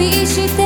一起。